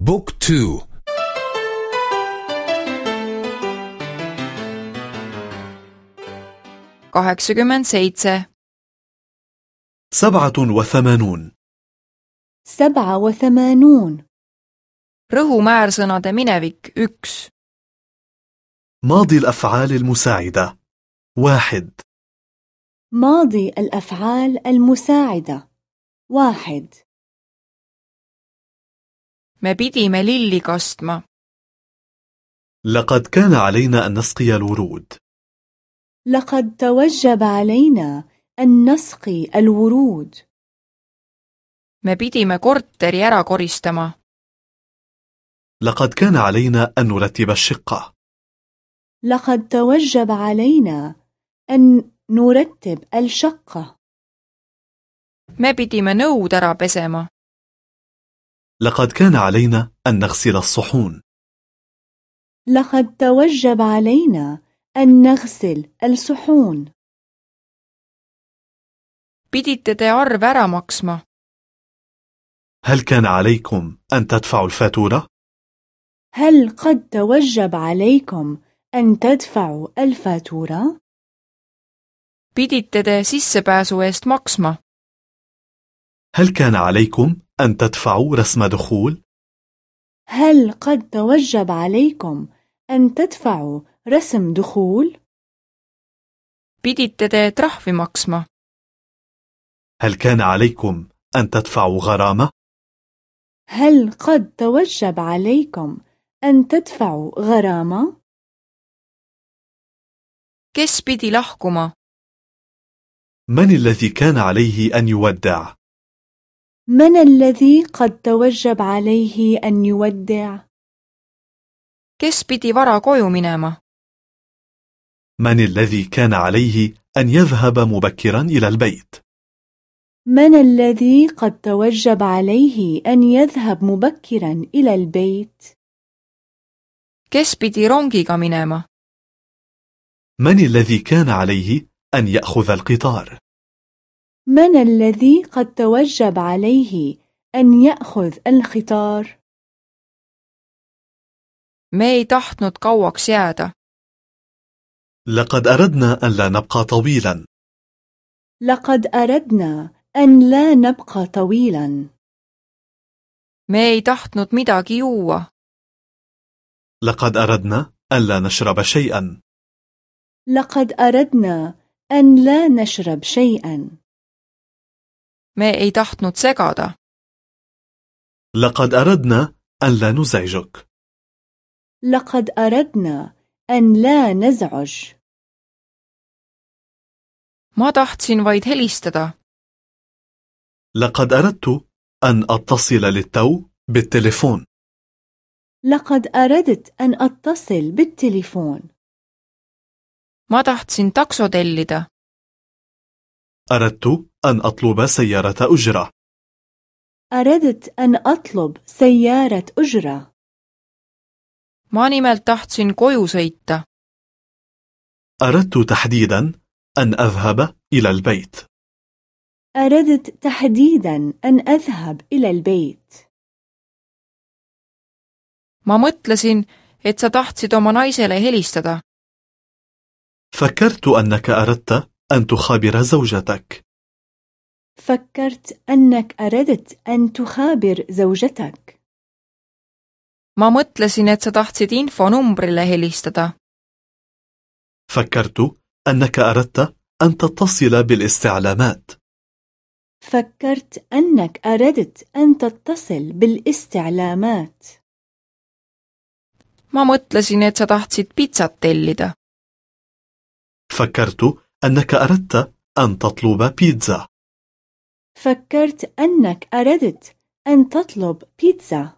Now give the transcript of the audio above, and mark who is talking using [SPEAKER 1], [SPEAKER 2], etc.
[SPEAKER 1] بوك تو.
[SPEAKER 2] kaheksakümmend seitse.
[SPEAKER 3] سبعة وثمانون.
[SPEAKER 4] سبعة وثمانون.
[SPEAKER 2] Rõhumäärsõnade minevik üks.
[SPEAKER 3] ماضي الأفعال المساعدة. واحد.
[SPEAKER 4] ماضي الأفعال المساعدة. واحد.
[SPEAKER 2] Me pidime lilli kastma
[SPEAKER 3] لقد كان علينا أن نسقي الورود.
[SPEAKER 4] لقد توجب علينا أن نسقي الورود.
[SPEAKER 2] Me pidime korteri ära koristama.
[SPEAKER 3] لقد كان علينا أن نرتب الشقة.
[SPEAKER 4] لقد توجب علينا أن نرتب الشقة.
[SPEAKER 2] Me pidime nõud ära pesema.
[SPEAKER 3] لقد كان علينا أن نغسل الصحون
[SPEAKER 4] لقد توجب علينا أن نغسل الصحون
[SPEAKER 2] pidite te arve ära maksma
[SPEAKER 3] هل كان عليكم أن تدفعوا الفاتورة؟
[SPEAKER 4] هل قد توجب عليكم أن تدفعوا الفاتورة؟
[SPEAKER 2] pidite te sissepääsu eest maksma
[SPEAKER 3] هل كان عليكم أن تدفعوا رسم دخول؟
[SPEAKER 4] هل قد توجب عليكم أن تدفعوا رسم دخول؟
[SPEAKER 2] pidite te trahvi maksma
[SPEAKER 3] هل كان عليكم أن تدفعوا غرامة؟
[SPEAKER 4] هل قد توجب عليكم أن تدفعوا غرامة؟
[SPEAKER 2] kes pidi lahkuma
[SPEAKER 3] من الذي كان عليه أن يودع؟
[SPEAKER 4] من الذي قد توجب عليه أن يودع؟
[SPEAKER 2] kes pidi vara koju minema
[SPEAKER 3] من الذي كان عليه أن يذهب مبكرا إلى البيت؟
[SPEAKER 4] من الذي قد توجب عليه أن يذهب مبكرا إلى البيت؟
[SPEAKER 2] kes pidi rongiga minema
[SPEAKER 3] من الذي كان عليه أن يأخذ القطار؟
[SPEAKER 4] من الذي قد توجب عليه أن يأخذ القطار؟
[SPEAKER 2] me ei tahtnud kauaks jääda
[SPEAKER 3] لقد أردنا أن لا نبقى طويلا.
[SPEAKER 4] لقد أردنا أن لا نبقى طويلا.
[SPEAKER 2] me ei tahtnud midagi juua
[SPEAKER 3] لقد أردنا أن لا نشرب شيئا.
[SPEAKER 4] لقد أردنا أن لا نشرب شيئا.
[SPEAKER 2] Me ei tahtnud segada.
[SPEAKER 3] لقد أردنا أن لا نزعجك.
[SPEAKER 4] لقد أردنا أن لا نزعج.
[SPEAKER 2] Ma tahtsin vaid helistada.
[SPEAKER 3] لقد أردت أن أتصل للتو بالتليفون.
[SPEAKER 4] لقد أردت أن أتصل بالتليفون.
[SPEAKER 2] Ma tahtsin takso tellida.
[SPEAKER 3] أردت أن أطلب سيارة أجرة.
[SPEAKER 4] أردت أن أطلب سيارة أجرة.
[SPEAKER 2] Ma nimelt tahtsin koju sõita.
[SPEAKER 3] أردت تحديدا أن أذهب إلى البيت.
[SPEAKER 4] أردت تحديدا أن أذهب إلى البيت.
[SPEAKER 2] Ma mõtlesin et sa tahtsid oma naisele helistada.
[SPEAKER 3] فكرت أنك أردت أن تخابر زوجتك.
[SPEAKER 4] فكرت أنك أردت أن تخابر زوجتك.
[SPEAKER 2] Ma mõtlesin et sa tahtsid infonumbrile helistada.
[SPEAKER 3] فكرت أنك أردت أن تتصل بالاستعلامات.
[SPEAKER 4] فكرت أنك أردت أن تتصل بالاستعلامات.
[SPEAKER 2] Ma mõtlesin et sa tahtsid pitsat tellida.
[SPEAKER 3] فكرت أنك أردت أن تطلب بيتزا
[SPEAKER 4] فكرت أنك أردت أن تطلب بيتزا.